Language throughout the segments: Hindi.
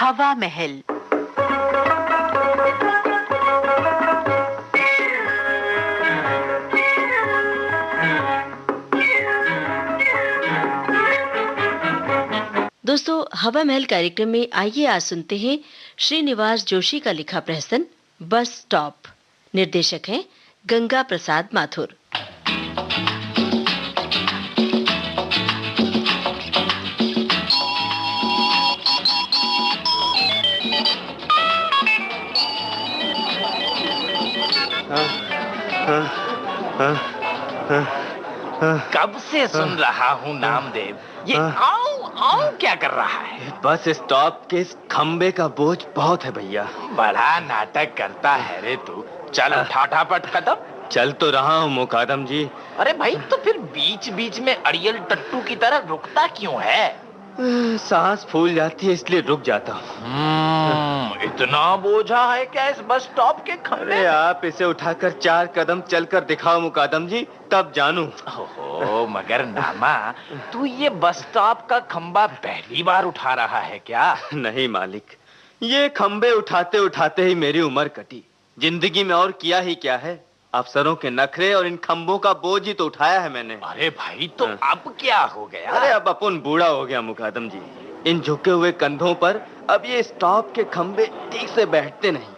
हवा महल। दोस्तों, हवा महल कार्यक्रम में आइए आज सुनते हैं श्रीनिवास जोशी का लिखा प्रहसन, बस स्टॉप। निर्देशक हैं गंगा प्रसाद माथुर। कब से सुन रहा हूँ नामदेव ये आओ आओ क्या कर रहा है? बस स्टॉप के इस खंबे का बोझ बहुत है भैया। बड़ा नाटक करता है रे तू। चल उठा उठा पट कदम। चल तो रहा हूँ मुकादम जी। अरे भाई तो फिर बीच बीच में अड़ियल टट्टू की तरह रुकता क्यों है? सांस फूल जाती है इसलिए रुक जाता हूँ। हम्म, इतना बोझा है क्या इस बस स्टॉप के अरे आप इसे उठाकर चार कदम चलकर दिखाओ मुकादम जी तब जानू। ओहो मगर नामा तू ये बस स्टॉप का खंबा पहली बार उठा रहा है क्या? नहीं मालिक ये खंबे उठाते उठाते ही मेरी उम्र कटी। ज़िंदगी में और किया ही क्या है? अफसरों के नखरे और इन खंबों का बोझ ही तो उठाया है मैंने। अरे भाई तो अब क्या हो गया? अरे अब अपन बूढ़ा हो गया मुकादम जी। इन झुके हुए कंधों पर अब ये स्टॉप के खंबे ठीक से बैठते नहीं।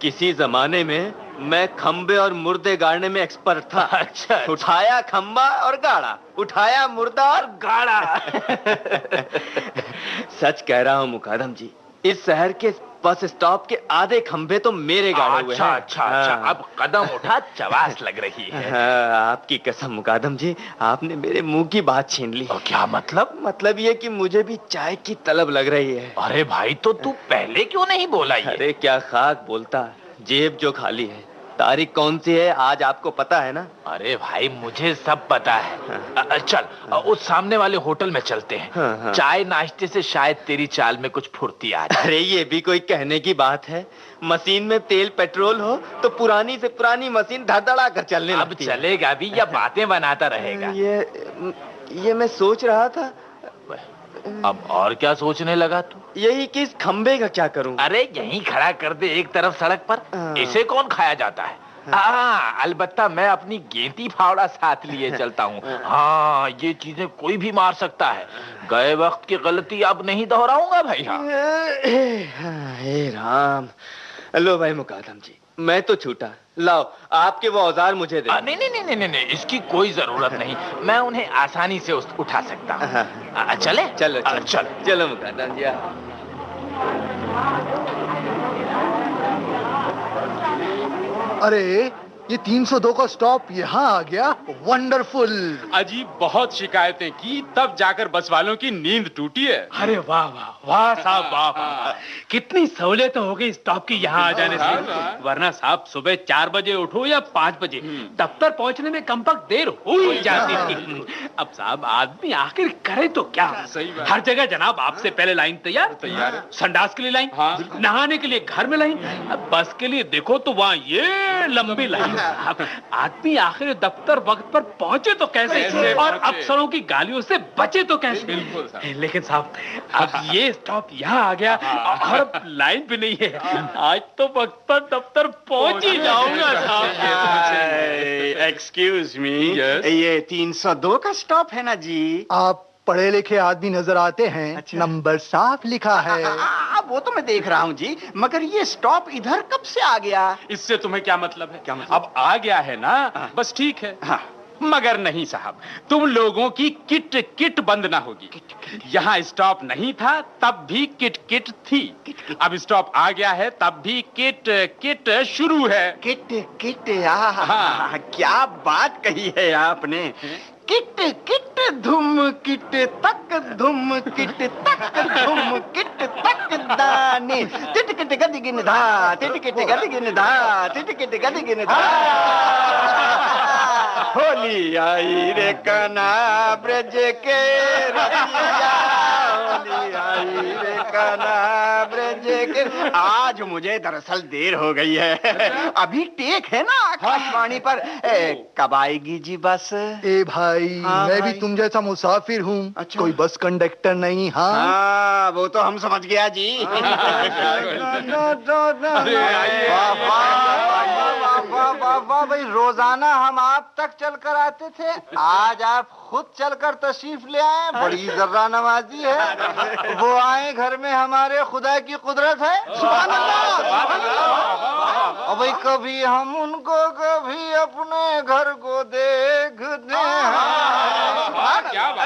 किसी जमाने में मैं खंबे और मुर्दे गाड़ने में एक्सपर्ट था। अच्छा, अच्छा। उठाया खंबा और गाड़ा। उठाया मुर्दा और गाड़ा। सच कह रहा हूँ मुकादम जी इस शहर के बस स्टॉप के आधे खंभे तो मेरे गाड़े हुए अच्छा हैं। अच्छा अच्छा। हाँ। अब कदम उठा चवास लग रही है। हाँ, आपकी कसम मुकादम जी आपने मेरे मुँह की बात छीन ली। और क्या मतलब? मतलब ये कि मुझे भी चाय की तलब लग रही है। अरे भाई तो तू पहले क्यों नहीं बोला ये? अरे क्या खाक बोलता जेब जो खाली है। तारीख कौन सी है आज आपको पता है ना? अरे भाई मुझे सब पता है। अ, अ, चल अ, उस सामने वाले होटल में चलते हैं। हाँ, हाँ। चाय नाश्ते से शायद तेरी चाल में कुछ फुर्ती आ जाए। अरे ये भी कोई कहने की बात है। मशीन में तेल पेट्रोल हो तो पुरानी से पुरानी मशीन धड़धड़ा कर चलने अब चलेगा भी या बातें बनाता रहेगा। ये ये मैं सोच रहा था अब और क्या सोचने लगा तू? यही कि इस खंबे का क्या करूँ? अरे यहीं खड़ा कर दे एक तरफ़ सड़क पर। हाँ। इसे कौन खाया जाता है? हाँ। अलबत्ता मैं अपनी गेंती फावड़ा साथ लिए चलता हूँ। हाँ। ये चीज़ें कोई भी मार सकता है। गए वक्त की गलती अब नहीं दोहराऊँगा भाई हाँ हाँ, हे राम। लो भाई मुकादम जी। मैं तो छूटा लाओ आपके वो औज़ार मुझे दे। आ, नहीं नहीं नहीं नहीं नहीं नहीं, इसकी कोई ज़रूरत नहीं। मैं उन्हें आसानी से उस, उठा सकता हूँ। हाँ। चले? चलो आ, चलो। चलो। मुकादम जी अरे ये 302 का स्टॉप यहाँ आ गया। वंडरफुल अजीब बहुत शिकायतें की तब जाकर बस वालों की नींद टूटी है। अरे वाह वाह वाह साहब वाह वाह कितनी सहूलियत हो गई स्टॉप की यहाँ आ जाने हाँ, से। हाँ। वरना साहब सुबह चार बजे उठो या पाँच बजे दफ्तर पहुँचने में कम वक्त देर हो ही जाती थी। अब साहब आदमी आखिर करे तो क्या? सही हर जगह जनाब आपसे पहले लाइन तैयार तैयार संडास के लिए लाइन हाँ। नहाने के लिए घर में लाइन अब बस के लिए देखो तो वहाँ ये लंबी लाइन। आदमी आखिर दफ्तर वक्त पर पहुँचे तो कैसे? और अफसरों की गालियों से बचे तो कैसे? बिल्कुल लेकिन साहब अब ये स्टॉप यहाँ आ गया और अब लाइन भी नहीं है। आज तो वक्त पर दफ्तर पहुँच ही जाऊँगा साहब। Excuse me? ये 302 का स्टॉप है ना जी? आप पढ़े लिखे आदमी नज़र आते हैं अच्छा। नंबर साफ़ लिखा है। आ, आ, वो तो मैं देख रहा हूँ जी मगर ये स्टॉप इधर कब से आ गया? इससे तुम्हें क्या मतलब है? क्या मतलब? अब आ गया है ना बस ठीक है। हाँ। मगर नहीं साहब तुम लोगों की किट किट बंद ना होगी। यहाँ स्टॉप नहीं था तब भी किट किट थी। Kit, kit. अब स्टॉप आ गया है तब भी किट किट शुरू है। किट किट आ, हाँ। क्या बात कही है आपने। किट किट, धुम, किट, तक, धुम, किट, तक, धुम, किट, तक, दाने। तिट, किट, गद, गिन, धा। तिट, किट, गद, गिन, धा। तिट, किट, गद, गिन, धा। होली आई रे कना, ब्रज के आज मुझे दरअसल देर हो गई है। अभी टेक है ना आकाशवाणी पर। कब आएगी जी बस? ए, भाई। हाँ मैं भी तुम जैसा मुसाफिर हूँ अच्छा। कोई बस कंडक्टर नहीं हाँ हाँ वो तो हम समझ गया जी वाह, वाह, वाह, भाई रोज़ाना हम आप तक चल कर आते थे। आज आप खुद चलकर तशरीफ़ ले आए बड़ी जर्रा नवाजी है। वो आए घर में हमारे खुदा की कुदरत है। और भाई कभी हम उनको कभी अपने घर को देखते है?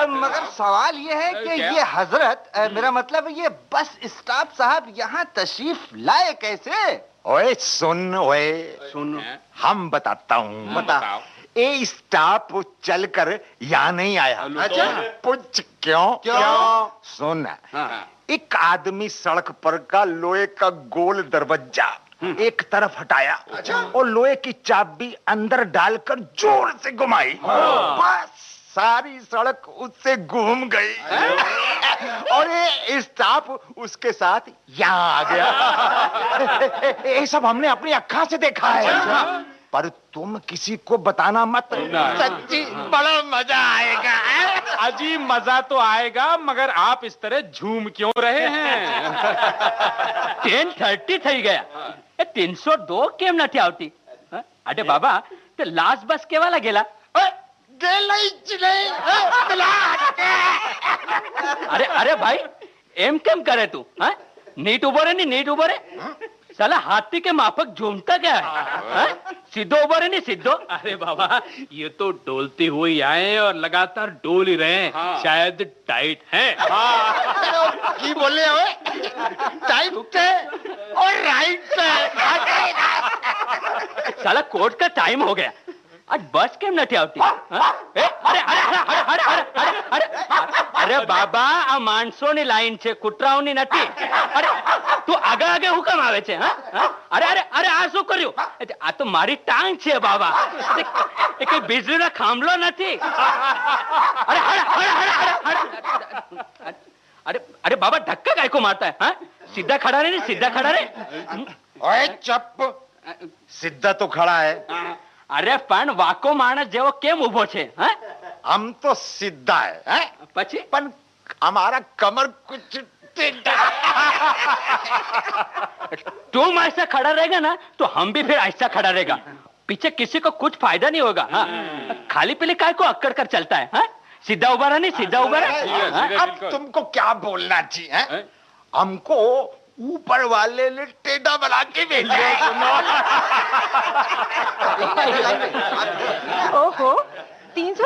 मगर सवाल ये है कि ये हज़रत मेरा मतलब ये बस स्टाफ साहब यहाँ तशरीफ़ लाए कैसे? ओए सुन ओए। सुन। हम बताता हूँ बता। बताओ। ए स्टाफ चलकर यहाँ नहीं आया। अच्छा पूछ क्यों? क्यों? सुन। हाँ। एक आदमी सड़क पर का लोहे का गोल दरवाज़ा एक तरफ़ हटाया और लोहे की चाबी अंदर डालकर ज़ोर से घुमाई। बस। सारी सड़क उससे घूम गई और ये स्टाफ उसके साथ यहाँ आ गया ये सब हमने अपनी अक्खा से देखा है पर तुम किसी को बताना मत सच्ची बड़ा मजा आएगा अजीब मजा तो आएगा मगर आप इस तरह झूम क्यों रहे हैं ટેન થર્ટી થઈ ગયા એ તીનસો દો કેમ નથી આવતી હ? અરે બાબા તે લાસ્ટ બસ કેવા લાગેલા अरे अरे भाई एम कम करे तू हा? नीट उभो रे नी नीट उभो रे साला हाथी के माफक झूमता क्या है? हाँ? सीधो उभो रे नी सीधो? अरे बाबा ये तो डोलते हुए आए और लगातार डोल ही रहे हैं। हाँ। शायद टाइट है। की हाँ। बोले हो टाइट है और राइट है। साला कोर्ट का टाइम हो गया। આજ બસ કેમ નથી આવતી અરે અરે બાબા આ માણસોની લાઈન છે કૂતરાઓની નથી અરે તું આગળ આગળ હું કેમ આવે છે અરે અરે અરે આ શું કર્યું આ તો મારી ટાંગ છે બાબા એ કઈ બીજળીનો ખાંભલો નથી અરે અરે અરે બાબા ધક્કા કાયકો મારતા હા સીધા ખડા રે સીધા ખડા રે ઓય ચપ સીધા તો ખડા હે અરે પણ વાકો માણસ જેવો કેમ ઉભો છે હા? हम तो सीधा है, है? પછી पर हमारा कमर कुछ टेढ़ा तुम ऐसा खड़ा रहेगा ना तो हम भी फिर ऐसा खड़ा रहेगा पीछे किसी को कुछ फायदा नहीं होगा हाँ? खाली पीली काय को अक्कड़ कर चलता है हाँ? सीधा उभा रहा नहीं सीधा उभा रहा हाँ? अब तुमको क्या बोलना चाहिए हैं? हमको ऊपर वाले ने टेढ़ा बना के भेजा। ओहो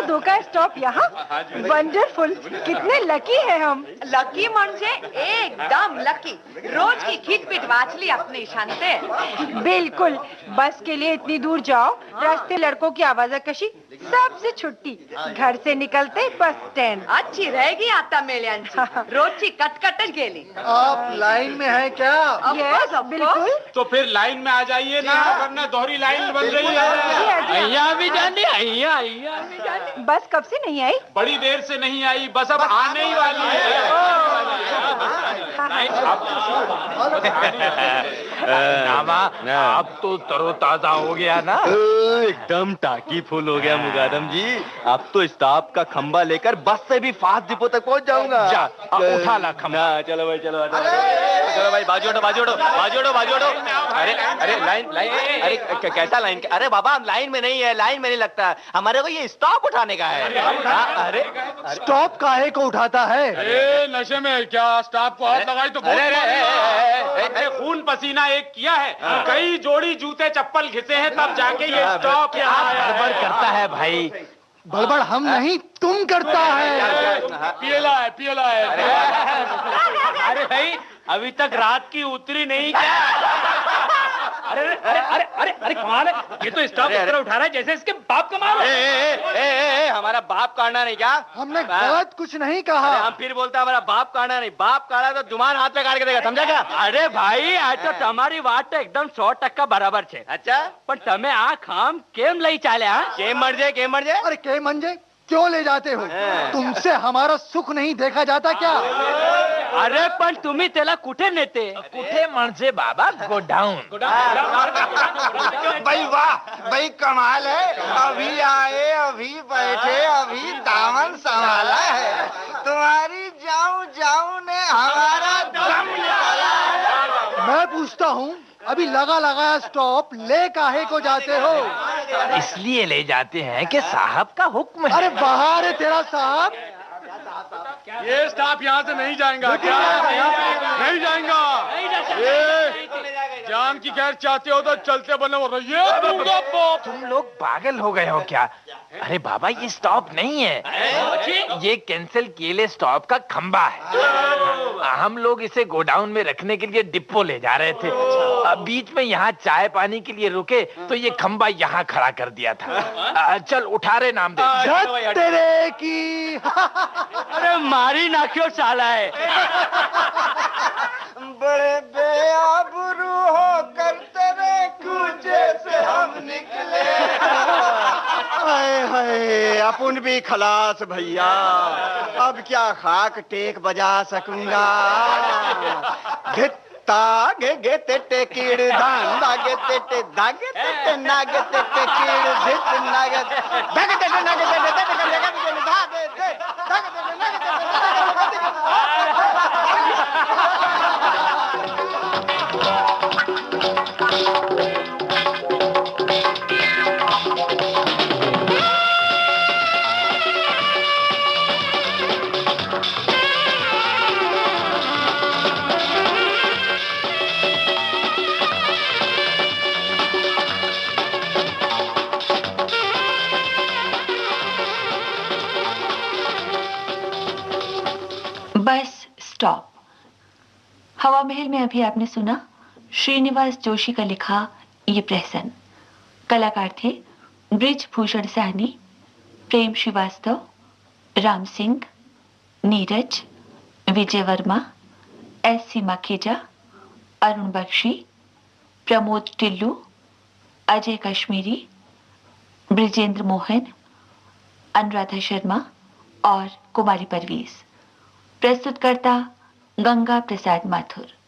दो स्टॉप यहाँ? हाँ, हाँ वंडरफुल कितने लकी है हम। लकी मुझे एकदम लकी रोज की खींच पीट वाच ली अपने निशान से। बिल्कुल। बस के लिए इतनी दूर जाओ। हाँ। रास्ते लड़कों की आवाजाकशी सबसे छुट्टी। घर से निकलते बस स्टैंड अच्छी रहेगी आता मेले रोज की कट के लिए आप लाइन में है क्या? Yes, बिल्कुल। तो फिर लाइन में आ जाइए ना वरना दोहरी लाइन बन रही है। भी जाने भी जाने। बस कब से नहीं आई? बड़ी देर से नहीं आई बस अब आने ही वाली है। नामा अब तो तरोताजा हो गया ना। एकदम टाकी फुल हो गया मुगादम जी। अब तो स्टाफ का खंबा लेकर बस से भी फास्ट डिपो तक पहुँच जाऊँगा। उठा ला खंबा। चलो भाई चलो चलो भाई बाजू हटो बाजू हटो बाजू हटो बाजू हटो अरे अरे लाइन लाइन अरे कैसा लाइन अरे बाबा हम लाइन में नहीं है लाइन में नहीं लगता हमारे को ये स्टॉप उठाने का है हाँ, अरे स्टॉप काहे को उठाता है ए, नशे में क्या स्टाफ को हाथ लगाई तो बहुत अरे, है। खून पसीना एक किया है कई जोड़ी जूते चप्पल घिसे हैं तब जाके ये स्टॉप यहाँ गड़बड़ करता है भाई बड़बड़ हम नहीं तुम करता है पियला है पियला है अरे भाई अभी तक रात की उतरी नहीं क्या अरे अरे अरे अरे अरे अरे कमाल है ये तो स्टॉप अरे, इस तरह अरे। उठा रहा है जैसे इसके बाप का माल हो। ए, ए, ए, ए, ए, हमारा बाप काटना नहीं क्या हमने हाँ। गलत कुछ नहीं अरे कहा हम फिर बोलते हैं हमारा बाप काटना नहीं बाप काटा तो जुमान हाथ पे काट के देगा समझा क्या અરે ભાઈ આ તો તમારી વાત તો એકદમ સો ટકા બરાબર છે अच्छा પણ તમે આ ખામ કેમ લઈ ચાલ્યા હા? केम मर जाए केम मर जाए अरे के मंजे क्यों ले जाते हो? तुमसे हमारा सुख नहीं देखा जाता क्या? अरे पण तुम्ही त्याला कुठे नेते? कुठे म्हणजे बाबा? गोडाऊन. भाई वाह भाई कमाल है। अभी आए अभी बैठे अभी दामन संभाला है। तुम्हारी जाऊँ जाऊँ ने हमारा दम निकाला मैं पूछता हूँ अभी लगा लगाया स्टॉप ले काहे को जाते हो? इसलिए ले जाते हैं कि साहब का हुक्म है। अरे बाहर है तेरा साहब। ये स्टाफ यहाँ से नहीं जाएगा। क्या? नहीं जाएगा। ये जान की खैर चाहते हो तो चलते बने। हो रही तुम लोग पागल हो गए हो क्या? अरे बाबा ये स्टॉप नहीं है। ये कैंसिल केले स्टॉप का खंबा है। हम लोग इसे गोडाउन में रखने के लिए डिपो ले जा रहे थे। अब बीच में यहाँ चाय पानी के लिए रुके तो ये खंबा यहाँ खड़ा कर दिया था। चल उठा रहे नाम दे। तेरे की। अरे मारी ना क्यों चाला है। बड़े बेआबरू हो कर तेरे कुछ से हम निकले। अपन भी खलास भैया अब क्या खाक टेक बजा सकूँगा तागे गे गे ते ते कीड़ दान दागे ते ते दागे ते ते नागे ते ते कीड़ धित नागे दागे ते ते नागे ते ते अभी आपने सुना, श्रीनिवास जोशी का लिखा ये प्रहसन। कलाकार थे ब्रिज भूषण साहनी, प्रेम श्रीवास्तव, राम सिंह, नीरज, विजय वर्मा, एस सी माखेजा, अरुण बख्शी, प्रमोद टिल्लू, अजय कश्मीरी, ब्रिजेंद्र मोहन, अनुराधा शर्मा और कुमारी परवीज। प्रस्तुतकर्ता गंगा प्रसाद माथुर।